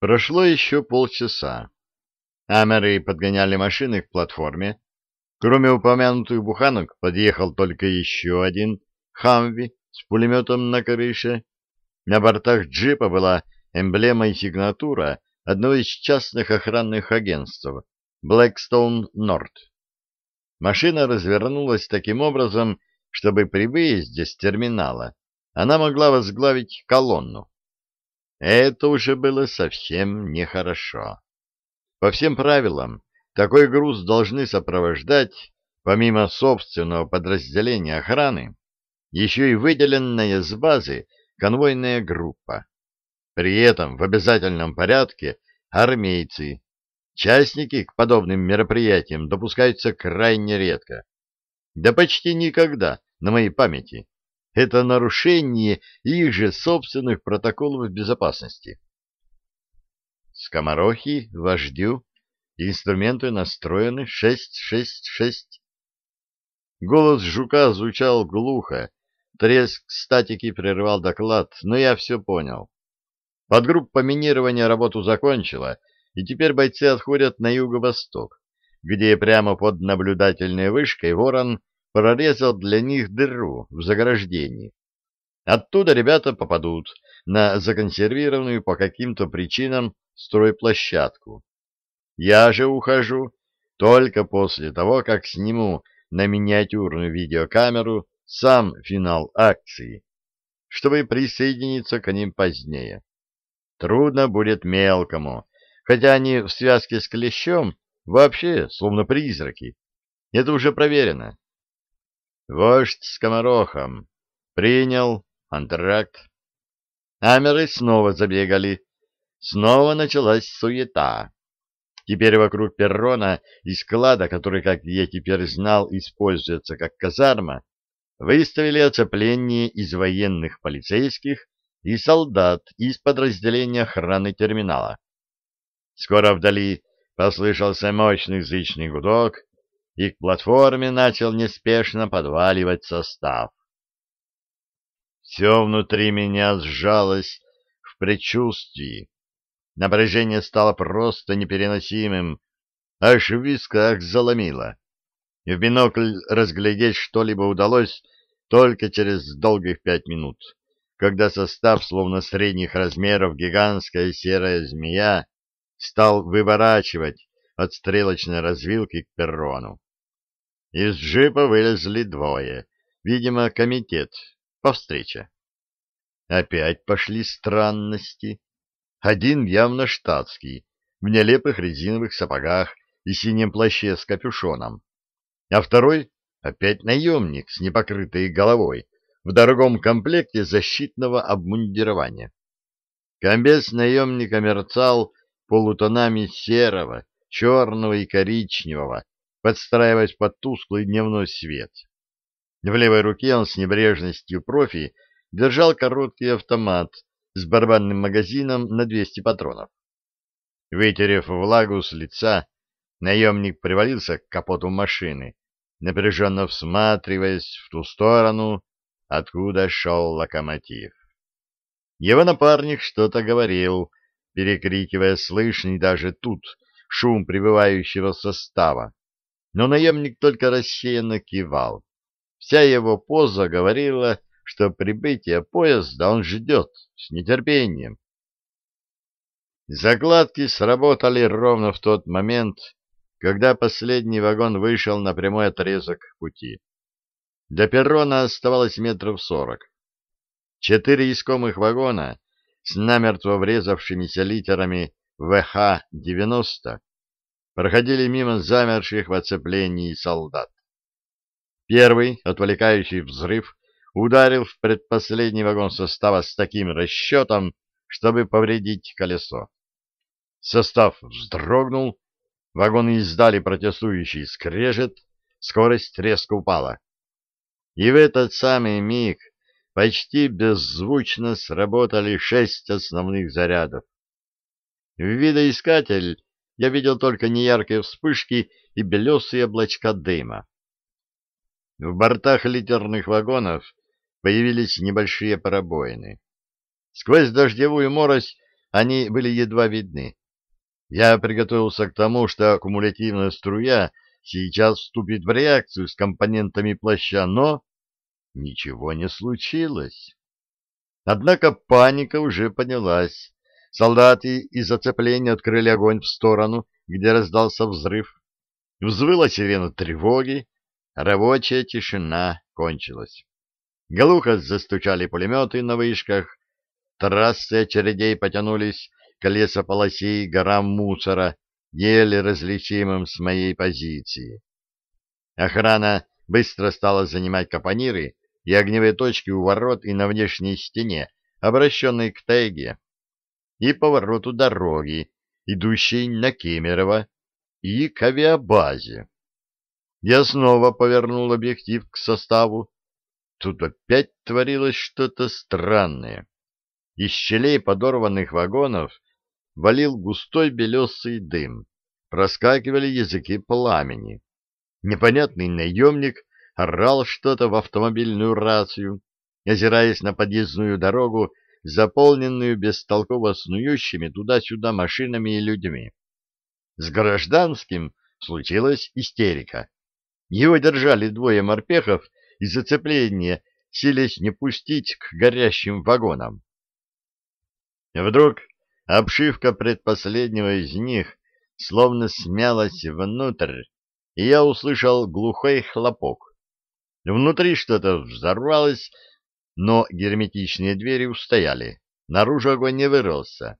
Прошло еще полчаса. Амеры подгоняли машины к платформе. Кроме упомянутых буханок, подъехал только еще один «Хамви» с пулеметом на крыше. На бортах джипа была эмблема и сигнатура одного из частных охранных агентств Blackstone Nord. Машина развернулась таким образом, чтобы при выезде с терминала она могла возглавить колонну. Это уже было совсем нехорошо. По всем правилам, такой груз должны сопровождать, помимо собственного подразделения охраны, еще и выделенная с базы конвойная группа. При этом в обязательном порядке армейцы. Частники к подобным мероприятиям допускаются крайне редко. Да почти никогда, на моей памяти. Это нарушение их же собственных протоколов безопасности. Скоморохи, вождю, инструменты настроены 666. Голос жука звучал глухо, треск статики прервал доклад, но я все понял. Подгруппа минирования работу закончила, и теперь бойцы отходят на юго-восток, где прямо под наблюдательной вышкой ворон прорезал для них дыру в заграждении. Оттуда ребята попадут на законсервированную по каким-то причинам стройплощадку. Я же ухожу только после того, как сниму на миниатюрную видеокамеру сам финал акции, чтобы присоединиться к ним позднее. Трудно будет мелкому, хотя они в связке с клещом вообще словно призраки. Это уже проверено. Вождь скоморохом. Принял. Антракт. Амеры снова забегали. Снова началась суета. Теперь вокруг перрона и склада, который, как я теперь знал, используется как казарма, выставили оцепление из военных полицейских и солдат из подразделения охраны терминала. Скоро вдали послышался мощный зычный гудок, и к платформе начал неспешно подваливать состав. Все внутри меня сжалось в предчувствии. Напряжение стало просто непереносимым, аж в висках заломило. В бинокль разглядеть что-либо удалось только через долгих пять минут, когда состав, словно средних размеров гигантская серая змея, стал выворачивать от стрелочной развилки к перрону. Из джипа вылезли двое, видимо, комитет по встрече. Опять пошли странности. Один явно штатский, в нелепых резиновых сапогах и синем плаще с капюшоном, а второй опять наемник с непокрытой головой в дорогом комплекте защитного обмундирования. Комбез наемника мерцал полутонами серого, черного и коричневого, подстраиваясь под тусклый дневной свет. В левой руке он с небрежностью профи держал короткий автомат с барабанным магазином на 200 патронов. Вытерев влагу с лица, наемник привалился к капоту машины, напряженно всматриваясь в ту сторону, откуда шел локомотив. Его напарник что-то говорил, перекрикивая слышный даже тут шум прибывающего состава. Но наемник только рассеянно кивал. Вся его поза говорила, что прибытие поезда он ждет с нетерпением. Закладки сработали ровно в тот момент, когда последний вагон вышел на прямой отрезок пути. До перрона оставалось метров сорок. Четыре искомых вагона с намертво врезавшимися литерами ВХ-90 проходили мимо замерших в оцеплении солдат. Первый, отвлекающий взрыв, ударил в предпоследний вагон состава с таким расчетом, чтобы повредить колесо. Состав вздрогнул, вагоны издали протестующий скрежет, скорость резко упала. И в этот самый миг почти беззвучно сработали шесть основных зарядов. Видоискатель я видел только неяркие вспышки и белесые облачка дыма. В бортах литерных вагонов появились небольшие пробоины. Сквозь дождевую морось они были едва видны. Я приготовился к тому, что аккумулятивная струя сейчас вступит в реакцию с компонентами плаща, но ничего не случилось. Однако паника уже поднялась. Солдаты из зацепления открыли огонь в сторону, где раздался взрыв. Взвыла сирена тревоги, рабочая тишина кончилась. Глухо застучали пулеметы на вышках, трассы очередей потянулись к лесополосе и горам мусора, еле различимым с моей позиции. Охрана быстро стала занимать капониры и огневые точки у ворот и на внешней стене, обращенной к тайге, и повороту дороги, идущей на Кемерово, и к авиабазе. Я снова повернул объектив к составу. Тут опять творилось что-то странное. Из щелей подорванных вагонов валил густой белесый дым. Проскакивали языки пламени. Непонятный наемник орал что-то в автомобильную рацию, озираясь на подъездную дорогу, заполненную бестолково снующими туда-сюда машинами и людьми. С гражданским случилась истерика. Его держали двое морпехов и зацепление, силясь не пустить к горящим вагонам. Вдруг обшивка предпоследнего из них словно смялась внутрь, и я услышал глухой хлопок. Внутри что-то взорвалось, но герметичные двери устояли. Наружу огонь не вырвался.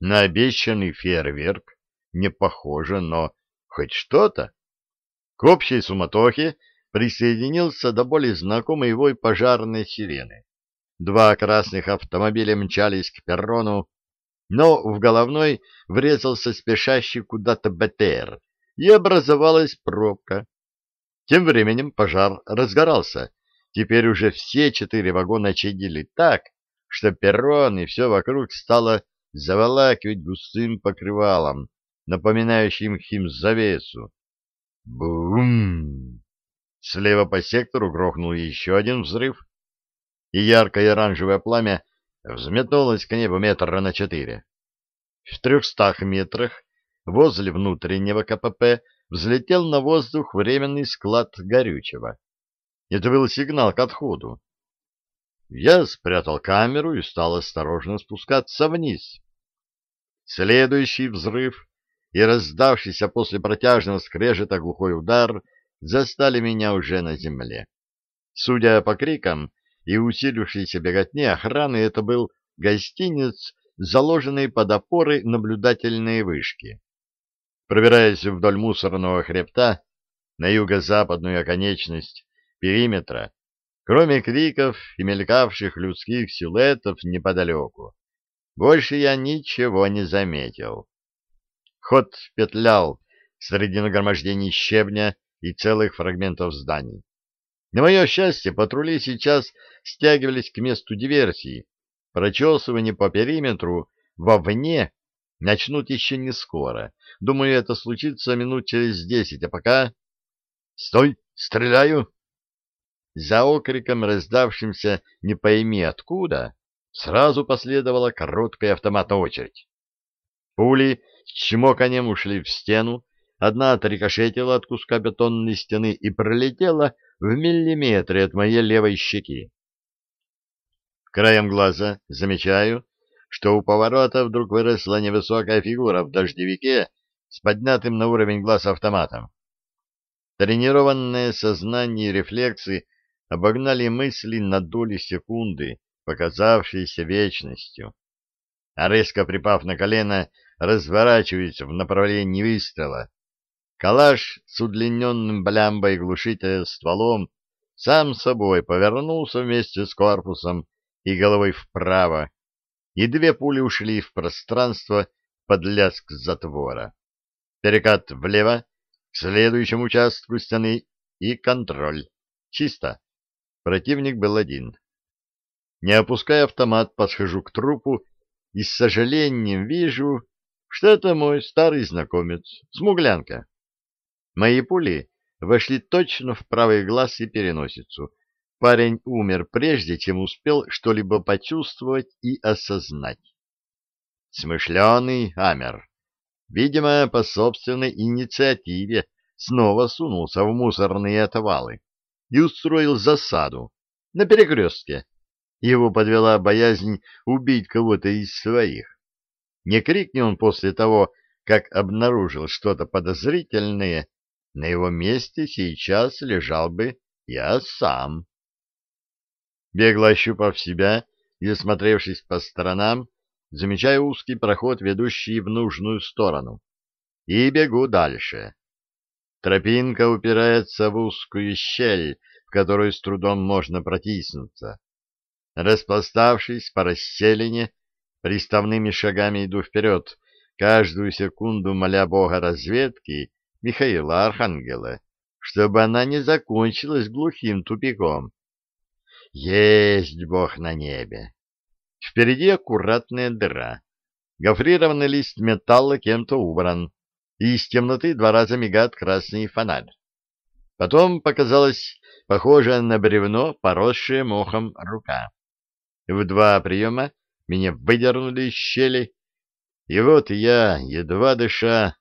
На обещанный фейерверк не похоже, но хоть что-то. К общей суматохе присоединился до боли знакомый вой пожарной сирены. Два красных автомобиля мчались к перрону, но в головной врезался спешащий куда-то БТР, и образовалась пробка. Тем временем пожар разгорался. Теперь уже все четыре вагона чадили так, что перрон и все вокруг стало заволакивать густым покрывалом, напоминающим химзавесу. Бум! Слева по сектору грохнул еще один взрыв, и яркое оранжевое пламя взметнулось к небу метра на четыре. В трехстах метрах возле внутреннего КПП взлетел на воздух временный склад горючего. Это был сигнал к отходу. Я спрятал камеру и стал осторожно спускаться вниз. Следующий взрыв и раздавшийся после протяжного скрежета глухой удар застали меня уже на земле. Судя по крикам и усилившейся беготне охраны, это был гостиниц, заложенный под опоры наблюдательные вышки. Пробираясь вдоль мусорного хребта на юго-западную оконечность периметра, кроме криков и мелькавших людских силуэтов неподалеку, больше я ничего не заметил. Ход петлял среди нагромождений щебня и целых фрагментов зданий. На мое счастье, патрули сейчас стягивались к месту диверсии. Прочесывание по периметру вовне начнут еще не скоро. Думаю, это случится минут через десять, а пока... «Стой! Стреляю!» За окриком, раздавшимся не пойми откуда, сразу последовала короткая автоматная очередь. Пули с чмоканием ушли в стену, одна отрикошетила от куска бетонной стены и пролетела в миллиметре от моей левой щеки. Краем глаза замечаю, что у поворота вдруг выросла невысокая фигура в дождевике с поднятым на уровень глаз автоматом. Тренированное сознание и рефлексы обогнали мысли на доли секунды, показавшиеся вечностью. А резко припав на колено, разворачиваясь в направлении выстрела. Калаш с удлиненным блямбой глушителя стволом сам собой повернулся вместе с корпусом и головой вправо, и две пули ушли в пространство под лязг затвора. Перекат влево, к следующему участку стены и контроль. Чисто. Противник был один. Не опуская автомат, подхожу к трупу и с сожалением вижу, что это мой старый знакомец, смуглянка. Мои пули вошли точно в правый глаз и переносицу. Парень умер прежде, чем успел что-либо почувствовать и осознать. Смышленый Амер, видимо, по собственной инициативе снова сунулся в мусорные отвалы и устроил засаду на перекрестке. Его подвела боязнь убить кого-то из своих. Не крикни он после того, как обнаружил что-то подозрительное, на его месте сейчас лежал бы я сам. Бегло ощупав себя и осмотревшись по сторонам, замечаю узкий проход, ведущий в нужную сторону, и бегу дальше. Тропинка упирается в узкую щель, в которую с трудом можно протиснуться. Распластавшись по расселине, приставными шагами иду вперед, каждую секунду моля бога разведки Михаила Архангела, чтобы она не закончилась глухим тупиком. Есть бог на небе! Впереди аккуратная дыра. Гофрированный лист металла кем-то убран, и из темноты два раза мигает красный фонарь. Потом показалась похожая на бревно, поросшая мохом рука. В два приема меня выдернули из щели, и вот я, едва дыша,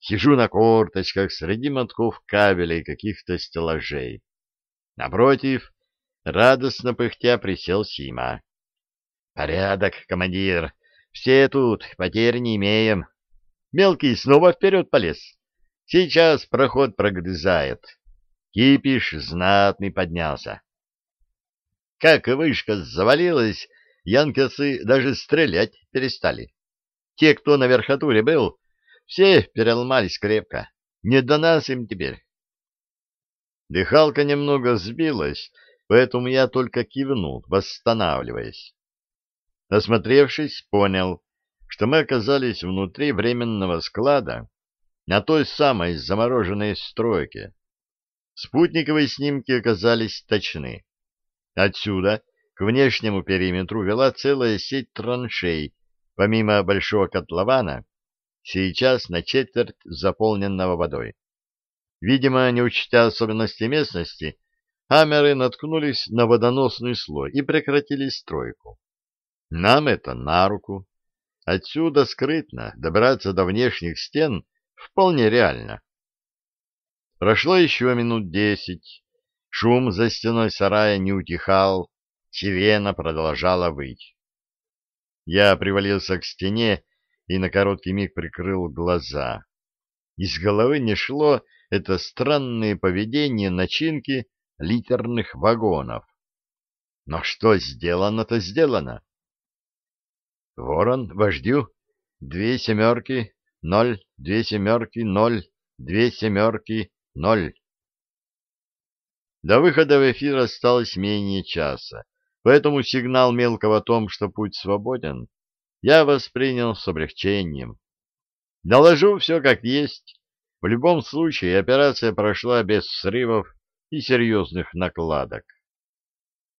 сижу на корточках среди мотков кабелей каких-то стеллажей. Напротив, радостно пыхтя присел Сима. Порядок, командир. Все тут, потерь не имеем. Мелкий снова вперед полез. Сейчас проход прогрызает. Кипиш знатный поднялся. Как вышка завалилась, янкасы даже стрелять перестали. Те, кто на верхотуре был, все переломались крепко. Не до нас им теперь. Дыхалка немного сбилась, поэтому я только кивнул, восстанавливаясь. Осмотревшись, понял, что мы оказались внутри временного склада на той самой замороженной стройке. Спутниковые снимки оказались точны. Отсюда к внешнему периметру вела целая сеть траншей, помимо большого котлована, сейчас на четверть заполненного водой. Видимо, не учтя особенности местности, амеры наткнулись на водоносный слой и прекратили стройку. Нам это на руку. Отсюда скрытно добраться до внешних стен вполне реально. Прошло еще минут десять. Шум за стеной сарая не утихал, сирена продолжала выть. Я привалился к стене и на короткий миг прикрыл глаза. Из головы не шло это странное поведение начинки литерных вагонов. Но что сделано, то сделано. Ворон, вождю, две семерки, ноль, две семерки, ноль, две семерки, ноль. До выхода в эфир осталось менее часа, поэтому сигнал мелкого о том, что путь свободен, я воспринял с облегчением. Доложу все как есть. В любом случае операция прошла без срывов и серьезных накладок.